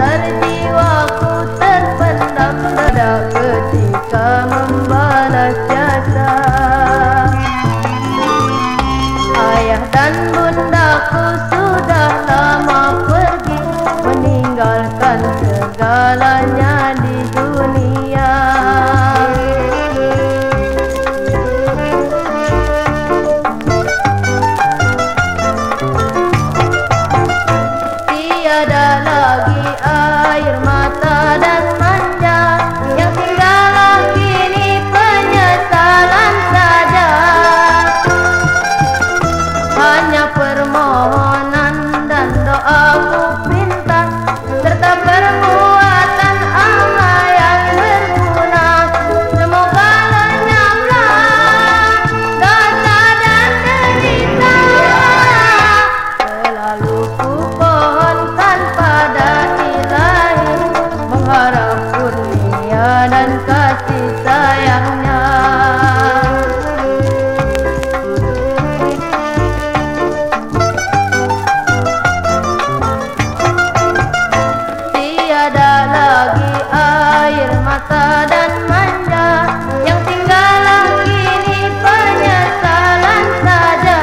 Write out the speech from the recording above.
Let it be. mata dan manja yang lagi? Ini penyesalan saja